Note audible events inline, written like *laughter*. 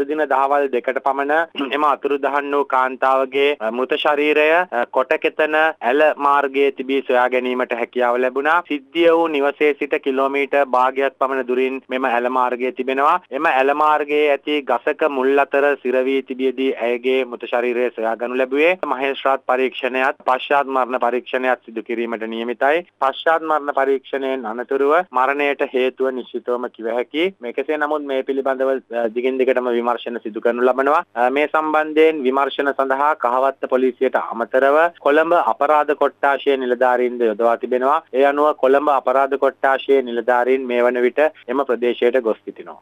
අද දින දහවල් දෙකට පමණ *clears throat* එම අතුරුදහන් වූ කාන්තාවගේ මෘත ශරීරය කොටකෙතන ඇල මාර්ගයේ තිබී සොයා ගැනීමට හැකියාව ලැබුණා. සිද්ධිය වූ නිවසේ සිට කිලෝමීටර් භාගයක් පමණ දුරින් මෙම ඇල මාර්ගය තිබෙනවා. එම ඇල මාර්ගයේ ඇති ගසක මුල් අතර සිරවී තිබියදී ඇයගේ මෘත ශරීරය සොයා ගනු ලැබුවේ. මහේස්ත්‍රාත් පරීක්ෂණයත් පශ්චාත් මරණ පරීක්ෂණයත් සිදු කිරීමට නියමිතයි. පශ්චාත් මරණ පරීක්ෂණයෙන් අනතුරුව මරණයට හේතුව නිශ්චිතවම කිව හැකි. මේකසේ නමුත් මේ පිළිබඳව දිගින් දිගටම විමර්ශන සිදු කරනු ලබනවා. මේ සම්බන්ධයෙන් විමර්ශන සඳහා කහවත්ත පොලිසියට අමතරව කොළඹ අපරාධ කොට්ටාශයේ නිලධාරීන්ද යොදවා තිබෙනවා. ඒ අනුව කොළඹ අපරාධ කොට්ටාශයේ නිලධාරීන් මේ වන විට එම ප්‍රදේශයට ගොස් සිටිනවා.